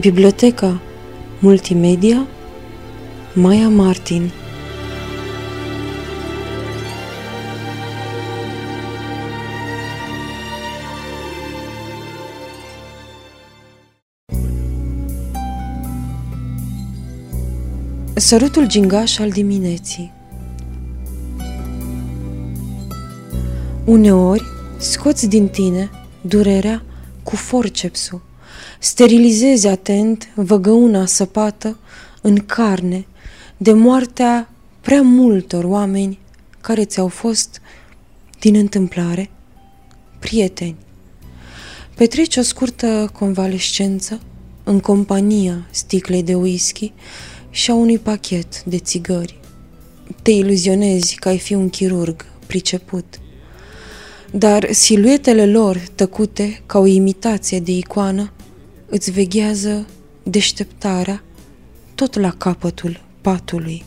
Biblioteca Multimedia Maya Martin. Sărutul gingaș al dimineții. Uneori scoți din tine durerea cu forcepsul Sterilizezi atent văgăuna săpată în carne de moartea prea multor oameni care ți-au fost din întâmplare prieteni. Petreci o scurtă convalescență în compania sticlei de whisky și a unui pachet de țigări. Te iluzionezi că ai fi un chirurg priceput. Dar siluetele lor tăcute ca o imitație de icoană îți veghează deșteptarea tot la capătul patului.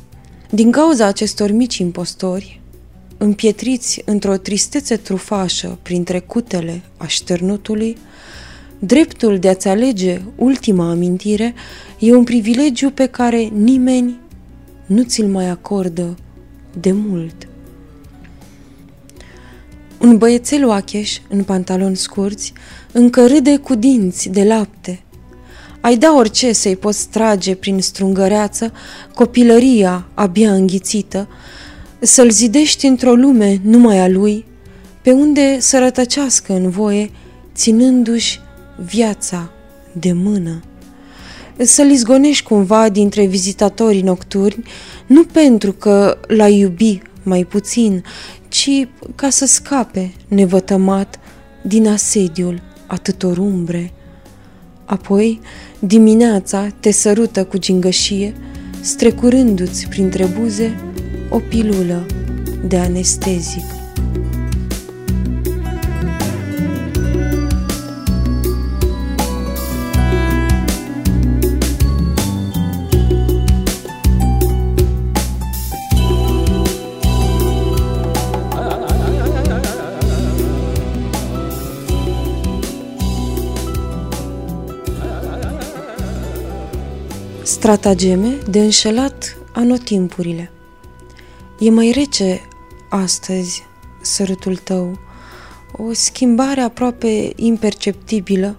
Din cauza acestor mici impostori, împietriți într-o tristețe trufașă printre cutele așternutului, dreptul de a-ți alege ultima amintire e un privilegiu pe care nimeni nu ți-l mai acordă de mult. Un băiețel oacheș, în pantaloni scurți, încă râde cu dinți de lapte. Ai da orice să-i poți trage prin strungăreață copilăria abia înghițită, să-l zidești într-o lume numai a lui, pe unde să rătăcească în voie, ținându-și viața de mână. Să-l izgonești cumva dintre vizitatorii nocturni, nu pentru că l-ai iubi mai puțin, ci ca să scape nevătămat din asediul atâtor umbre. Apoi, dimineața te sărută cu gingășie, strecurându-ți printre buze o pilulă de anestezic. Stratageme de înșelat anotimpurile. E mai rece astăzi sărutul tău, o schimbare aproape imperceptibilă.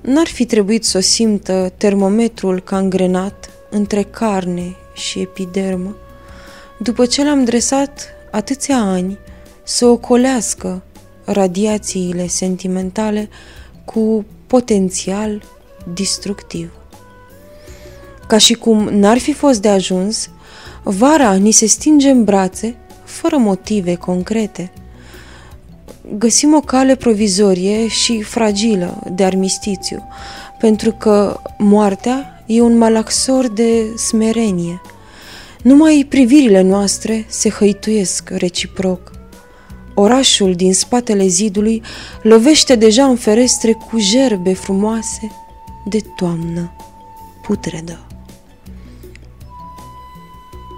N-ar fi trebuit să o simtă termometrul cangrenat între carne și epidermă, după ce l-am dresat atâția ani să ocolească radiațiile sentimentale cu potențial destructiv. Ca și cum n-ar fi fost de ajuns, vara ni se stinge în brațe, fără motive concrete. Găsim o cale provizorie și fragilă de armistițiu, pentru că moartea e un malaxor de smerenie. Numai privirile noastre se hăituiesc reciproc. Orașul din spatele zidului lovește deja în ferestre cu gerbe frumoase de toamnă putredă.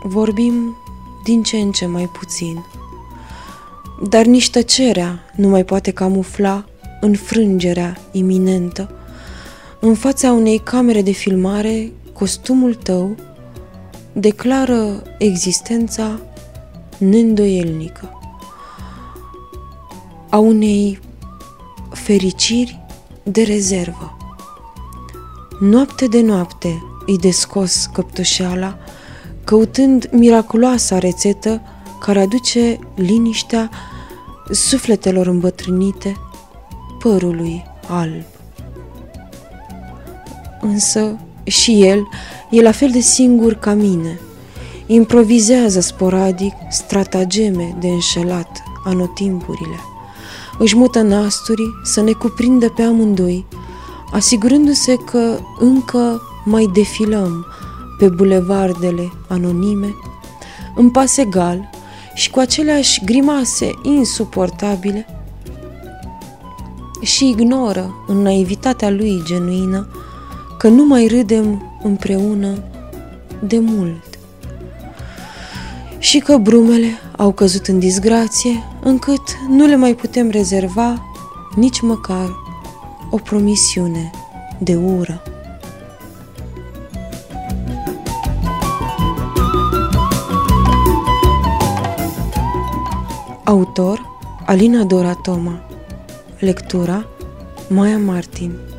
Vorbim din ce în ce mai puțin. Dar nici tăcerea nu mai poate camufla înfrângerea iminentă. În fața unei camere de filmare, costumul tău declară existența neîndoielnică a unei fericiri de rezervă. Noapte de noapte îi descos căptușeala căutând miraculoasa rețetă care aduce liniștea sufletelor îmbătrânite, părului alb. Însă și el e la fel de singur ca mine. Improvizează sporadic stratageme de înșelat anotimpurile. Își mută nasturii să ne cuprindă pe amândoi, asigurându-se că încă mai defilăm pe bulevardele anonime, în pas egal și cu aceleași grimase insuportabile și ignoră în naivitatea lui genuină că nu mai râdem împreună de mult și că brumele au căzut în disgrație încât nu le mai putem rezerva nici măcar o promisiune de ură. Autor Alina Dora Toma. Lectura Maya Martin